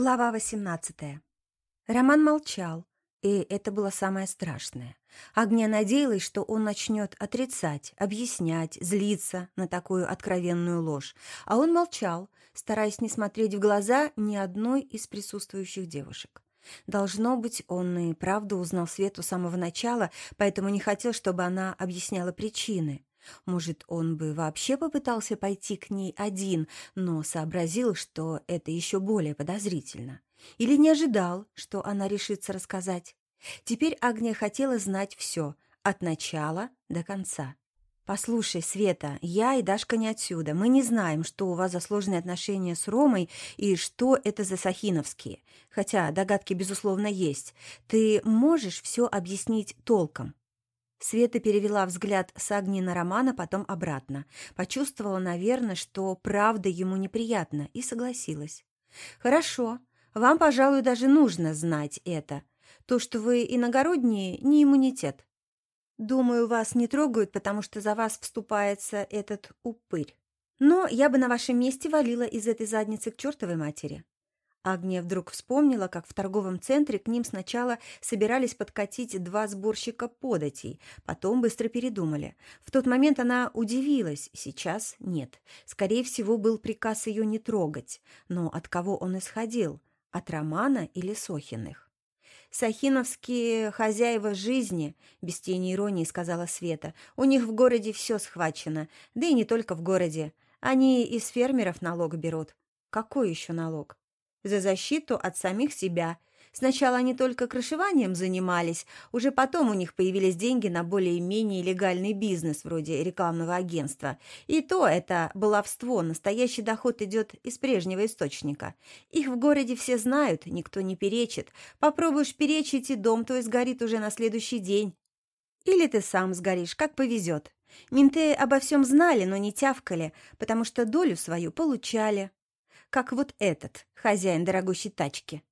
Глава 18. Роман молчал, и это было самое страшное. Агния надеялась, что он начнет отрицать, объяснять, злиться на такую откровенную ложь, а он молчал, стараясь не смотреть в глаза ни одной из присутствующих девушек. Должно быть, он и правда узнал Свету с самого начала, поэтому не хотел, чтобы она объясняла причины. Может, он бы вообще попытался пойти к ней один, но сообразил, что это еще более подозрительно. Или не ожидал, что она решится рассказать. Теперь Агния хотела знать все, от начала до конца. «Послушай, Света, я и Дашка не отсюда. Мы не знаем, что у вас за сложные отношения с Ромой и что это за Сахиновские. Хотя догадки, безусловно, есть. Ты можешь все объяснить толком?» Света перевела взгляд с Агни на Романа, потом обратно. Почувствовала, наверное, что правда ему неприятна, и согласилась. «Хорошо. Вам, пожалуй, даже нужно знать это. То, что вы иногородние, не иммунитет. Думаю, вас не трогают, потому что за вас вступается этот упырь. Но я бы на вашем месте валила из этой задницы к чертовой матери. Агния вдруг вспомнила, как в торговом центре к ним сначала собирались подкатить два сборщика податей, потом быстро передумали. В тот момент она удивилась, сейчас нет. Скорее всего, был приказ ее не трогать. Но от кого он исходил? От Романа или Сохиных? «Сахиновские хозяева жизни», — без тени иронии сказала Света. «У них в городе все схвачено, да и не только в городе. Они из фермеров налог берут». «Какой еще налог?» За защиту от самих себя. Сначала они только крышеванием занимались, уже потом у них появились деньги на более-менее легальный бизнес, вроде рекламного агентства. И то это баловство, настоящий доход идет из прежнего источника. Их в городе все знают, никто не перечит. Попробуешь перечить, и дом твой сгорит уже на следующий день. Или ты сам сгоришь, как повезет. Менты обо всем знали, но не тявкали, потому что долю свою получали как вот этот, хозяин дорогущей тачки.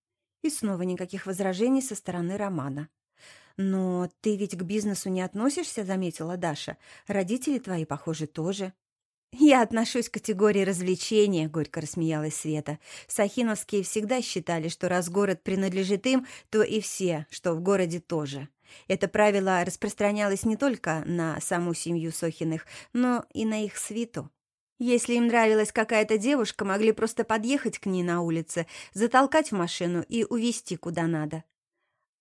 И снова никаких возражений со стороны Романа. «Но ты ведь к бизнесу не относишься», — заметила Даша. «Родители твои, похоже, тоже». «Я отношусь к категории развлечения», — горько рассмеялась Света. «Сахиновские всегда считали, что раз город принадлежит им, то и все, что в городе тоже». Это правило распространялось не только на саму семью Сохиных, но и на их свиту. Если им нравилась какая-то девушка, могли просто подъехать к ней на улице, затолкать в машину и увезти куда надо.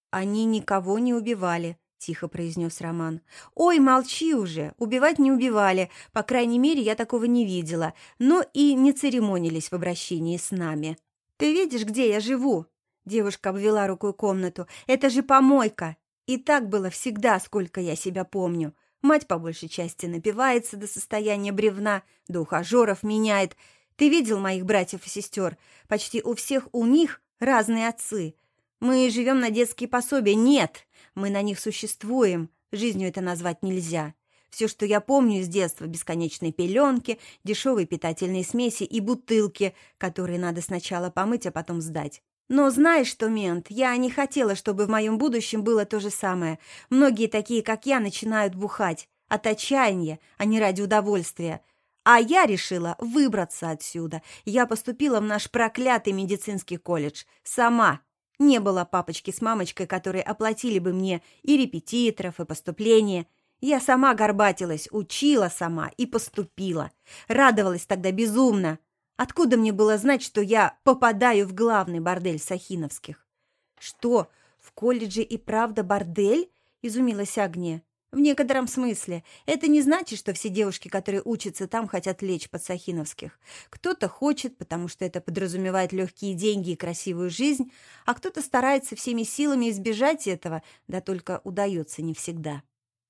«Они никого не убивали», — тихо произнес Роман. «Ой, молчи уже! Убивать не убивали. По крайней мере, я такого не видела. Но и не церемонились в обращении с нами. Ты видишь, где я живу?» Девушка обвела рукой комнату. «Это же помойка! И так было всегда, сколько я себя помню. Мать по большей части напивается до состояния бревна, до ухажеров меняет. Ты видел моих братьев и сестер? Почти у всех у них разные отцы. Мы живем на детские пособия. Нет, мы на них существуем. Жизнью это назвать нельзя. Все, что я помню из детства, бесконечные пеленки, дешевые питательные смеси и бутылки, которые надо сначала помыть, а потом сдать. Но знаешь что, мент, я не хотела, чтобы в моем будущем было то же самое. Многие такие, как я, начинают бухать. От отчаяния, а не ради удовольствия. А я решила выбраться отсюда. Я поступила в наш проклятый медицинский колледж. Сама. Не было папочки с мамочкой, которые оплатили бы мне и репетиторов, и поступление. Я сама горбатилась, учила сама и поступила. Радовалась тогда безумно. Откуда мне было знать, что я попадаю в главный бордель Сахиновских? Что, в колледже и правда бордель? Изумилась Агния. В некотором смысле. Это не значит, что все девушки, которые учатся там, хотят лечь под Сахиновских. Кто-то хочет, потому что это подразумевает легкие деньги и красивую жизнь, а кто-то старается всеми силами избежать этого, да только удается не всегда.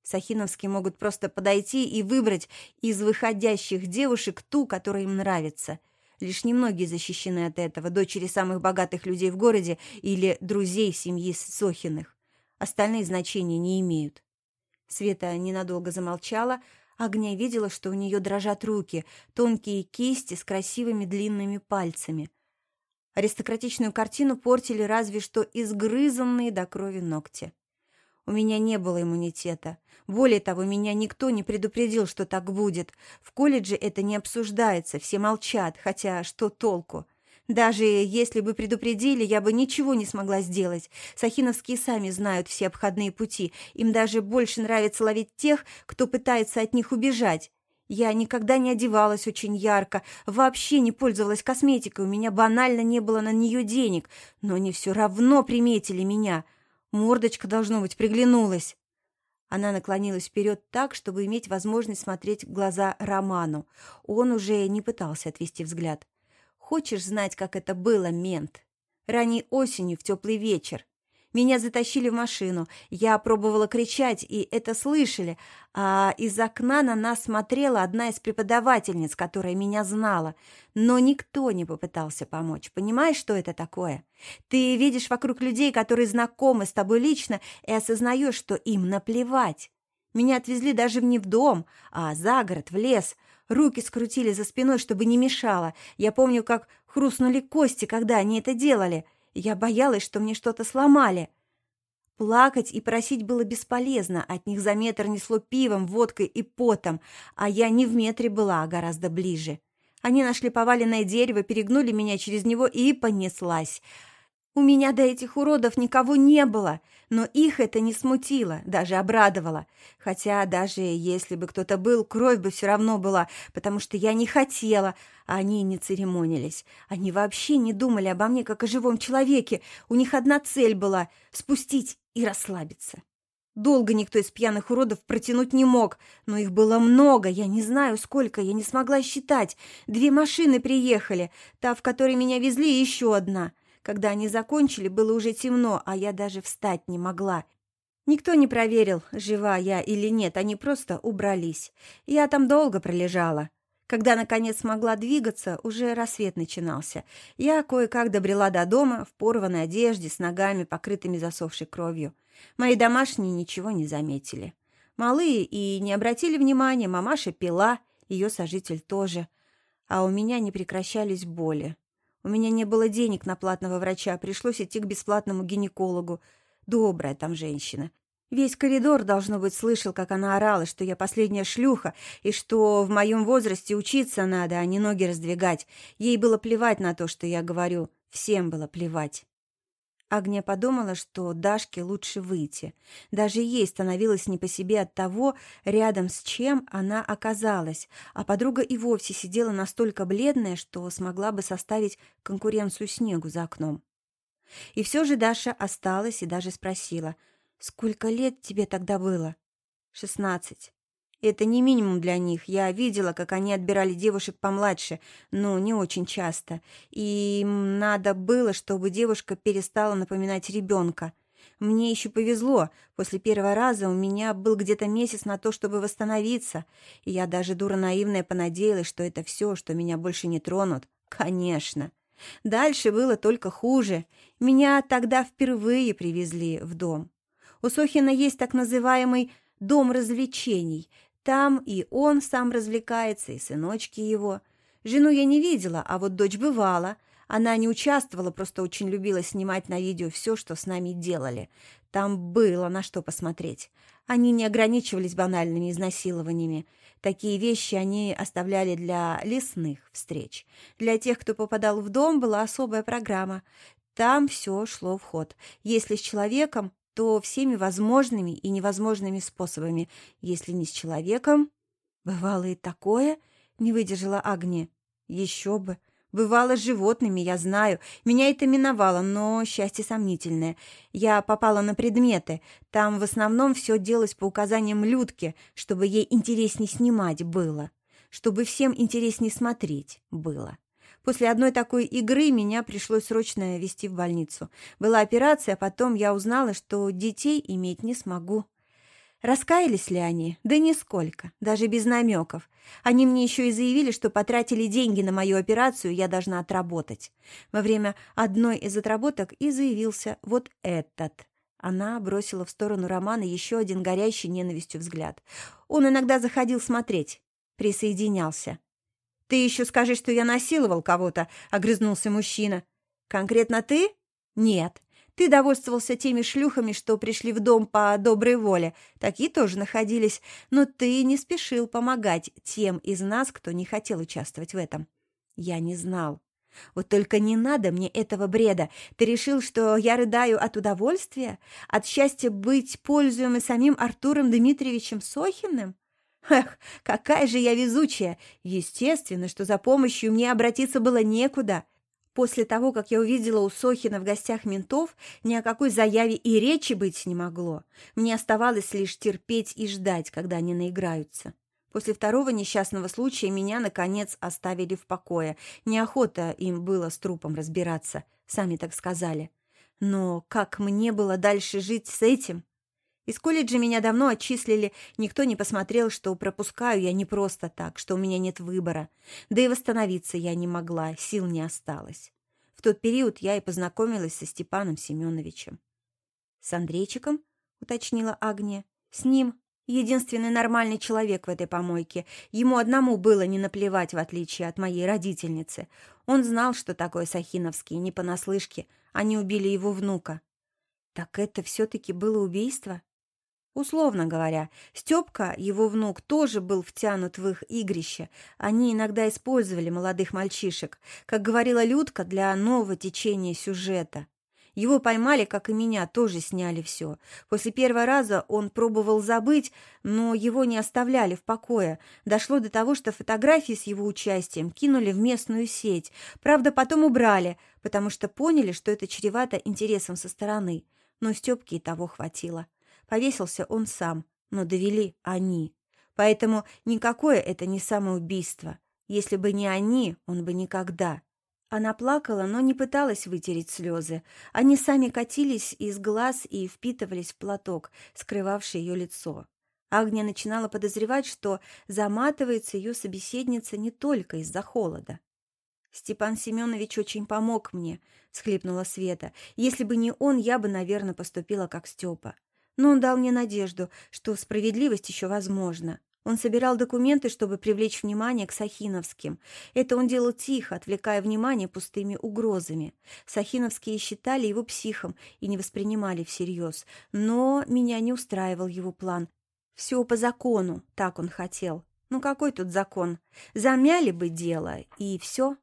Сахиновские могут просто подойти и выбрать из выходящих девушек ту, которая им нравится – Лишь немногие защищены от этого, дочери самых богатых людей в городе или друзей семьи Сохиных. Остальные значения не имеют. Света ненадолго замолчала, Огня видела, что у нее дрожат руки, тонкие кисти с красивыми длинными пальцами. Аристократичную картину портили разве что изгрызанные до крови ногти. У меня не было иммунитета. Более того, меня никто не предупредил, что так будет. В колледже это не обсуждается, все молчат, хотя что толку? Даже если бы предупредили, я бы ничего не смогла сделать. Сахиновские сами знают все обходные пути. Им даже больше нравится ловить тех, кто пытается от них убежать. Я никогда не одевалась очень ярко, вообще не пользовалась косметикой, у меня банально не было на нее денег, но они все равно приметили меня. Мордочка, должно быть, приглянулась. Она наклонилась вперед так, чтобы иметь возможность смотреть в глаза Роману. Он уже не пытался отвести взгляд. «Хочешь знать, как это было, мент?» Ранней осенью в теплый вечер. Меня затащили в машину. Я пробовала кричать, и это слышали. А из окна на нас смотрела одна из преподавательниц, которая меня знала. Но никто не попытался помочь. Понимаешь, что это такое? Ты видишь вокруг людей, которые знакомы с тобой лично, и осознаешь, что им наплевать. Меня отвезли даже не в дом, а за город, в лес. Руки скрутили за спиной, чтобы не мешало. Я помню, как хрустнули кости, когда они это делали. Я боялась, что мне что-то сломали. Плакать и просить было бесполезно, от них за метр несло пивом, водкой и потом, а я не в метре была, а гораздо ближе. Они нашли поваленное дерево, перегнули меня через него и понеслась. У меня до этих уродов никого не было, но их это не смутило, даже обрадовало. Хотя даже если бы кто-то был, кровь бы все равно была, потому что я не хотела, а они не церемонились. Они вообще не думали обо мне, как о живом человеке. У них одна цель была — спустить и расслабиться. Долго никто из пьяных уродов протянуть не мог, но их было много, я не знаю сколько, я не смогла считать. Две машины приехали, та, в которой меня везли, и еще одна — когда они закончили, было уже темно, а я даже встать не могла. Никто не проверил, жива я или нет, они просто убрались. Я там долго пролежала. Когда, наконец, смогла двигаться, уже рассвет начинался. Я кое-как добрела до дома в порванной одежде с ногами, покрытыми засохшей кровью. Мои домашние ничего не заметили. Малые и не обратили внимания, мамаша пила, ее сожитель тоже. А у меня не прекращались боли. У меня не было денег на платного врача, пришлось идти к бесплатному гинекологу. Добрая там женщина. Весь коридор, должно быть, слышал, как она орала, что я последняя шлюха, и что в моем возрасте учиться надо, а не ноги раздвигать. Ей было плевать на то, что я говорю. Всем было плевать. Агния подумала, что Дашке лучше выйти. Даже ей становилось не по себе от того, рядом с чем она оказалась, а подруга и вовсе сидела настолько бледная, что смогла бы составить конкуренцию снегу за окном. И все же Даша осталась и даже спросила, «Сколько лет тебе тогда было?» «Шестнадцать». Это не минимум для них. Я видела, как они отбирали девушек помладше, но не очень часто. И им надо было, чтобы девушка перестала напоминать ребенка. Мне еще повезло. После первого раза у меня был где-то месяц на то, чтобы восстановиться. И я даже дура наивная понадеялась, что это все, что меня больше не тронут. Конечно. Дальше было только хуже. Меня тогда впервые привезли в дом. У Сохина есть так называемый «дом развлечений», там и он сам развлекается, и сыночки его. Жену я не видела, а вот дочь бывала. Она не участвовала, просто очень любила снимать на видео все, что с нами делали. Там было на что посмотреть. Они не ограничивались банальными изнасилованиями. Такие вещи они оставляли для лесных встреч. Для тех, кто попадал в дом, была особая программа. Там все шло в ход. Если с человеком, то всеми возможными и невозможными способами, если не с человеком. Бывало и такое, не выдержала Агния. Еще бы. Бывало с животными, я знаю. Меня это миновало, но счастье сомнительное. Я попала на предметы. Там в основном все делалось по указаниям Людки, чтобы ей интересней снимать было. Чтобы всем интересней смотреть было. После одной такой игры меня пришлось срочно везти в больницу. Была операция, а потом я узнала, что детей иметь не смогу. Раскаялись ли они? Да нисколько, даже без намеков. Они мне еще и заявили, что потратили деньги на мою операцию, я должна отработать. Во время одной из отработок и заявился вот этот. Она бросила в сторону Романа еще один горящий ненавистью взгляд. Он иногда заходил смотреть, присоединялся. «Ты еще скажи, что я насиловал кого-то», — огрызнулся мужчина. «Конкретно ты?» «Нет. Ты довольствовался теми шлюхами, что пришли в дом по доброй воле. Такие тоже находились. Но ты не спешил помогать тем из нас, кто не хотел участвовать в этом. Я не знал. Вот только не надо мне этого бреда. Ты решил, что я рыдаю от удовольствия? От счастья быть пользуемым самим Артуром Дмитриевичем Сохиным? Эх, какая же я везучая! Естественно, что за помощью мне обратиться было некуда. После того, как я увидела у Сохина в гостях ментов, ни о какой заяве и речи быть не могло. Мне оставалось лишь терпеть и ждать, когда они наиграются. После второго несчастного случая меня, наконец, оставили в покое. Неохота им было с трупом разбираться, сами так сказали. Но как мне было дальше жить с этим? Из колледжа меня давно отчислили, никто не посмотрел, что пропускаю я не просто так, что у меня нет выбора. Да и восстановиться я не могла, сил не осталось. В тот период я и познакомилась со Степаном Семеновичем. «С Андрейчиком?» — уточнила Агния. «С ним Единственный нормальный человек в этой помойке. Ему одному было не наплевать, в отличие от моей родительницы. Он знал, что такое Сахиновский, не понаслышке. Они убили его внука. Так это все-таки было убийство? Условно говоря, Степка, его внук, тоже был втянут в их игрище. Они иногда использовали молодых мальчишек, как говорила Людка, для нового течения сюжета. Его поймали, как и меня, тоже сняли все. После первого раза он пробовал забыть, но его не оставляли в покое. Дошло до того, что фотографии с его участием кинули в местную сеть. Правда, потом убрали, потому что поняли, что это чревато интересом со стороны. Но Степке и того хватило. Повесился он сам, но довели они. Поэтому никакое это не самоубийство. Если бы не они, он бы никогда. Она плакала, но не пыталась вытереть слезы. Они сами катились из глаз и впитывались в платок, скрывавший ее лицо. Агния начинала подозревать, что заматывается ее собеседница не только из-за холода. «Степан Семенович очень помог мне», — схлипнула Света. «Если бы не он, я бы, наверное, поступила как Степа. Но он дал мне надежду, что справедливость еще возможна. Он собирал документы, чтобы привлечь внимание к Сахиновским. Это он делал тихо, отвлекая внимание пустыми угрозами. Сахиновские считали его психом и не воспринимали всерьез. Но меня не устраивал его план. Все по закону, так он хотел. Ну какой тут закон? Замяли бы дело, и все.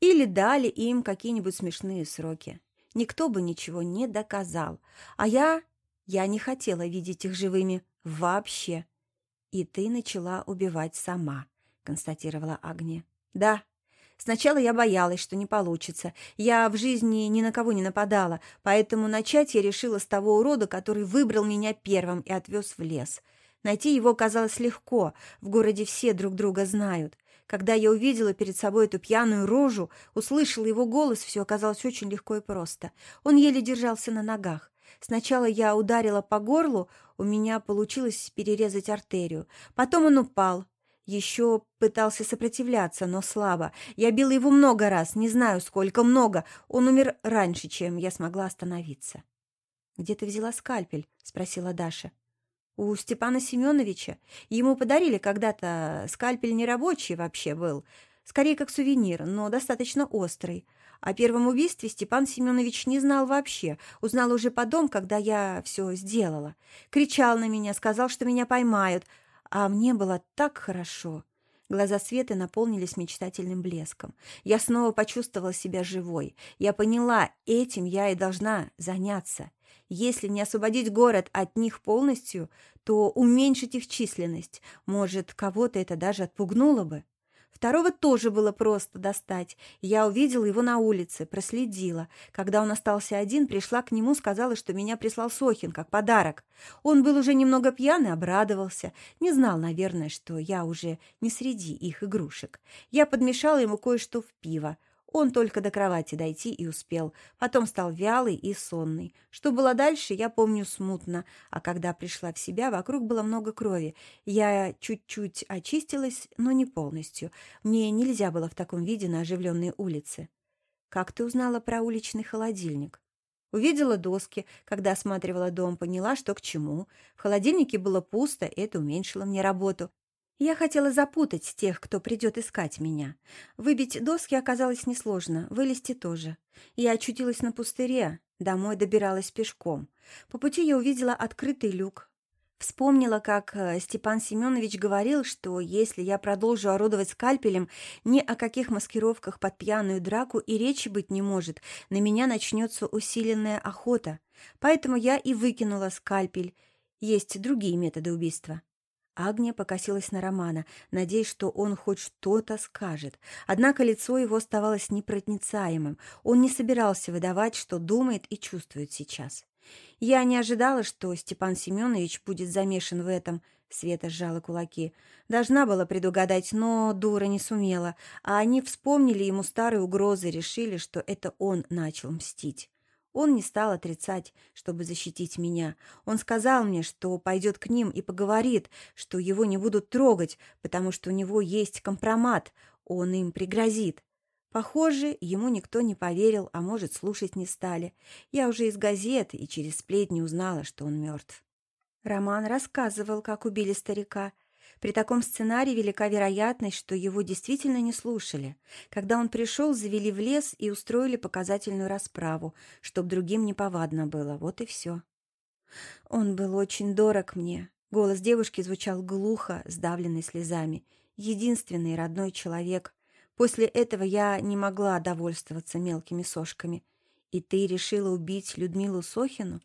Или дали им какие-нибудь смешные сроки. Никто бы ничего не доказал. А я... Я не хотела видеть их живыми. Вообще. «И ты начала убивать сама», — констатировала Агния. «Да. Сначала я боялась, что не получится. Я в жизни ни на кого не нападала, поэтому начать я решила с того урода, который выбрал меня первым и отвез в лес. Найти его казалось легко, в городе все друг друга знают. Когда я увидела перед собой эту пьяную рожу, услышала его голос, все оказалось очень легко и просто. Он еле держался на ногах. Сначала я ударила по горлу, у меня получилось перерезать артерию. Потом он упал. Еще пытался сопротивляться, но слабо. Я била его много раз, не знаю сколько, много. Он умер раньше, чем я смогла остановиться. «Где ты взяла скальпель?» — спросила Даша. «У Степана Семеновича. Ему подарили когда-то. Скальпель нерабочий вообще был. Скорее, как сувенир, но достаточно острый. О первом убийстве Степан Семенович не знал вообще. Узнал уже потом, когда я все сделала. Кричал на меня, сказал, что меня поймают. А мне было так хорошо. Глаза Светы наполнились мечтательным блеском. Я снова почувствовала себя живой. Я поняла, этим я и должна заняться. Если не освободить город от них полностью, то уменьшить их численность. Может, кого-то это даже отпугнуло бы. Второго тоже было просто достать. Я увидела его на улице, проследила. Когда он остался один, пришла к нему, сказала, что меня прислал Сохин как подарок. Он был уже немного пьян и обрадовался. Не знал, наверное, что я уже не среди их игрушек. Я подмешала ему кое-что в пиво. Он только до кровати дойти и успел. Потом стал вялый и сонный. Что было дальше, я помню смутно. А когда пришла в себя, вокруг было много крови. Я чуть-чуть очистилась, но не полностью. Мне нельзя было в таком виде на оживленной улице. «Как ты узнала про уличный холодильник?» Увидела доски, когда осматривала дом, поняла, что к чему. В холодильнике было пусто, это уменьшило мне работу. Я хотела запутать тех, кто придет искать меня. Выбить доски оказалось несложно, вылезти тоже. Я очутилась на пустыре, домой добиралась пешком. По пути я увидела открытый люк. Вспомнила, как э, Степан Семенович говорил, что если я продолжу орудовать скальпелем, ни о каких маскировках под пьяную драку и речи быть не может, на меня начнется усиленная охота. Поэтому я и выкинула скальпель. Есть другие методы убийства. Агния покосилась на Романа, надеясь, что он хоть что-то скажет. Однако лицо его оставалось непроницаемым. Он не собирался выдавать, что думает и чувствует сейчас. Я не ожидала, что Степан Семенович будет замешан в этом. Света сжала кулаки. Должна была предугадать, но дура не сумела. А они вспомнили ему старые угрозы, решили, что это он начал мстить. Он не стал отрицать, чтобы защитить меня. Он сказал мне, что пойдет к ним и поговорит, что его не будут трогать, потому что у него есть компромат, он им пригрозит. Похоже, ему никто не поверил, а может, слушать не стали. Я уже из газет и через сплетни узнала, что он мертв. Роман рассказывал, как убили старика. При таком сценарии велика вероятность, что его действительно не слушали. Когда он пришел, завели в лес и устроили показательную расправу, чтоб другим неповадно было. Вот и все. Он был очень дорог мне. Голос девушки звучал глухо, сдавленный слезами. Единственный родной человек, После этого я не могла довольствоваться мелкими сошками. И ты решила убить Людмилу Сохину?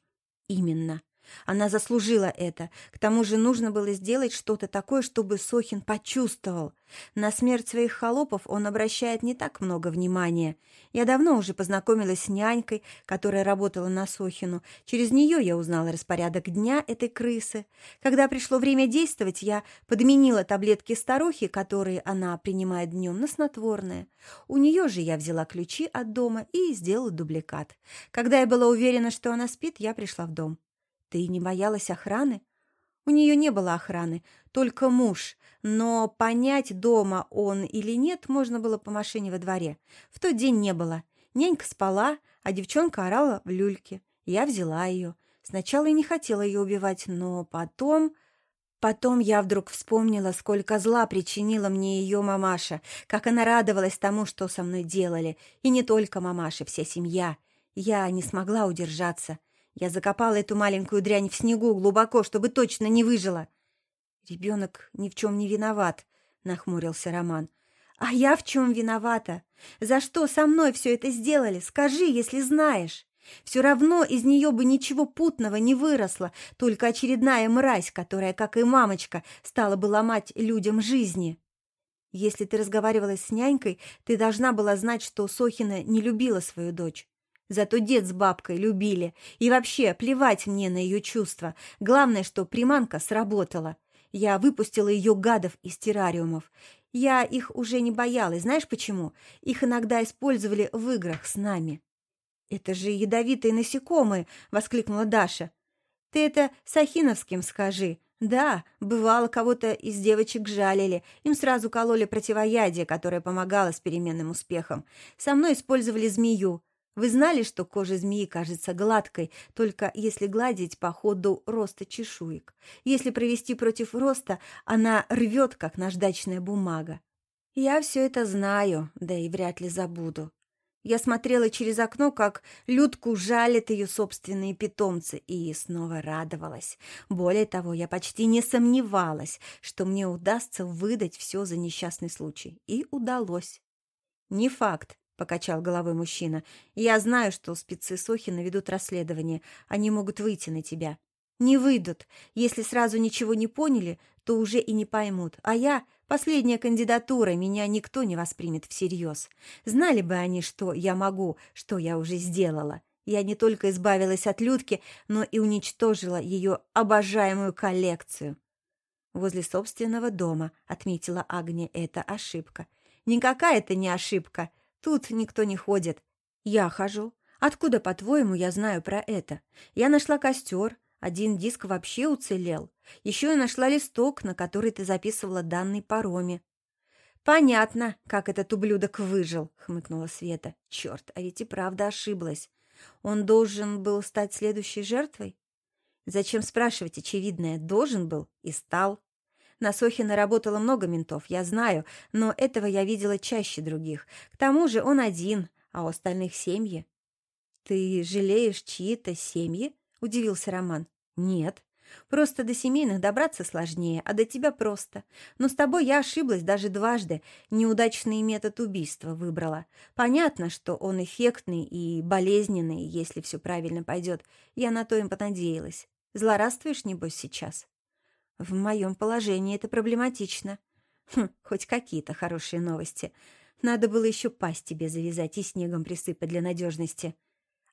Именно. Она заслужила это. К тому же нужно было сделать что-то такое, чтобы Сохин почувствовал. На смерть своих холопов он обращает не так много внимания. Я давно уже познакомилась с нянькой, которая работала на Сохину. Через нее я узнала распорядок дня этой крысы. Когда пришло время действовать, я подменила таблетки старухи, которые она принимает днем, на снотворное. У нее же я взяла ключи от дома и сделала дубликат. Когда я была уверена, что она спит, я пришла в дом. Ты не боялась охраны? У нее не было охраны, только муж, но понять, дома он или нет, можно было по машине во дворе. В тот день не было. Нянька спала, а девчонка орала в люльке. Я взяла ее. Сначала я не хотела ее убивать, но потом... Потом я вдруг вспомнила, сколько зла причинила мне ее мамаша, как она радовалась тому, что со мной делали. И не только мамаша, вся семья. Я не смогла удержаться. Я закопала эту маленькую дрянь в снегу глубоко, чтобы точно не выжила. Ребенок ни в чем не виноват, нахмурился Роман. А я в чем виновата? За что со мной все это сделали? Скажи, если знаешь. Все равно из нее бы ничего путного не выросло, только очередная мразь, которая, как и мамочка, стала бы ломать людям жизни. Если ты разговаривала с нянькой, ты должна была знать, что Сохина не любила свою дочь. Зато дед с бабкой любили. И вообще, плевать мне на ее чувства. Главное, что приманка сработала. Я выпустила ее гадов из террариумов. Я их уже не боялась. Знаешь почему? Их иногда использовали в играх с нами. «Это же ядовитые насекомые!» — воскликнула Даша. «Ты это Сахиновским скажи. Да, бывало, кого-то из девочек жалили. Им сразу кололи противоядие, которое помогало с переменным успехом. Со мной использовали змею. Вы знали, что кожа змеи кажется гладкой, только если гладить по ходу роста чешуек. Если провести против роста, она рвет, как наждачная бумага. Я все это знаю, да и вряд ли забуду. Я смотрела через окно, как Людку жалят ее собственные питомцы, и снова радовалась. Более того, я почти не сомневалась, что мне удастся выдать все за несчастный случай. И удалось. Не факт, — покачал головой мужчина. «Я знаю, что спецы Сохина ведут расследование. Они могут выйти на тебя». «Не выйдут. Если сразу ничего не поняли, то уже и не поймут. А я — последняя кандидатура, меня никто не воспримет всерьез. Знали бы они, что я могу, что я уже сделала. Я не только избавилась от Людки, но и уничтожила ее обожаемую коллекцию». «Возле собственного дома», — отметила Агния, — «это ошибка». «Никакая это не ошибка», Тут никто не ходит. Я хожу. Откуда, по-твоему, я знаю про это? Я нашла костер, один диск вообще уцелел. Еще я нашла листок, на который ты записывала данные пароме. «Понятно, как этот ублюдок выжил», — хмыкнула Света. «Черт, а ведь и правда ошиблась. Он должен был стать следующей жертвой?» «Зачем спрашивать очевидное? Должен был и стал». На Сохина работало много ментов, я знаю, но этого я видела чаще других. К тому же он один, а у остальных семьи. «Ты жалеешь чьи-то семьи?» — удивился Роман. «Нет. Просто до семейных добраться сложнее, а до тебя просто. Но с тобой я ошиблась даже дважды. Неудачный метод убийства выбрала. Понятно, что он эффектный и болезненный, если все правильно пойдет. Я на то им понадеялась. Злорадствуешь, небось, сейчас? В моем положении это проблематично. Хм, хоть какие-то хорошие новости. Надо было еще пасть тебе завязать и снегом присыпать для надежности.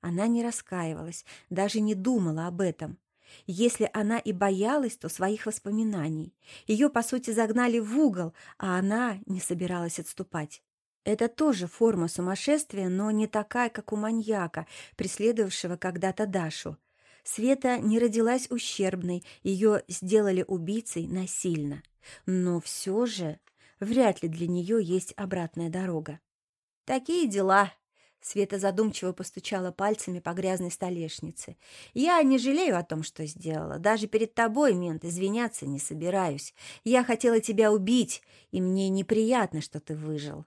Она не раскаивалась, даже не думала об этом. Если она и боялась, то своих воспоминаний. Ее, по сути, загнали в угол, а она не собиралась отступать. Это тоже форма сумасшествия, но не такая, как у маньяка, преследовавшего когда-то Дашу. Света не родилась ущербной, ее сделали убийцей насильно. Но все же вряд ли для нее есть обратная дорога. «Такие дела», Света задумчиво постучала пальцами по грязной столешнице. «Я не жалею о том, что сделала. Даже перед тобой, мент, извиняться не собираюсь. Я хотела тебя убить, и мне неприятно, что ты выжил.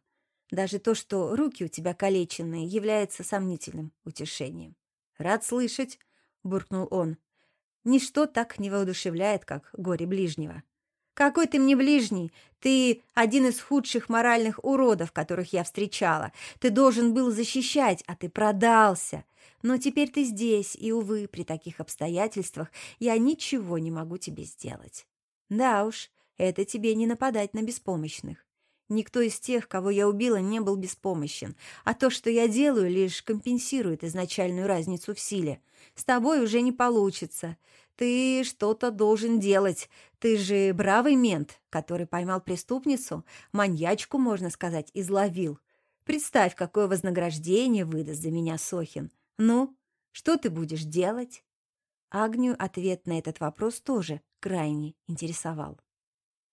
Даже то, что руки у тебя калеченные, является сомнительным утешением». «Рад слышать», — буркнул он. «Ничто так не воодушевляет, как горе ближнего». «Какой ты мне ближний! Ты один из худших моральных уродов, которых я встречала. Ты должен был защищать, а ты продался. Но теперь ты здесь, и, увы, при таких обстоятельствах я ничего не могу тебе сделать. Да уж, это тебе не нападать на беспомощных. Никто из тех, кого я убила, не был беспомощен, а то, что я делаю, лишь компенсирует изначальную разницу в силе. С тобой уже не получится. Ты что-то должен делать. Ты же бравый мент, который поймал преступницу, маньячку, можно сказать, изловил. Представь, какое вознаграждение выдаст за меня Сохин. Ну, что ты будешь делать?» Агнию ответ на этот вопрос тоже крайне интересовал.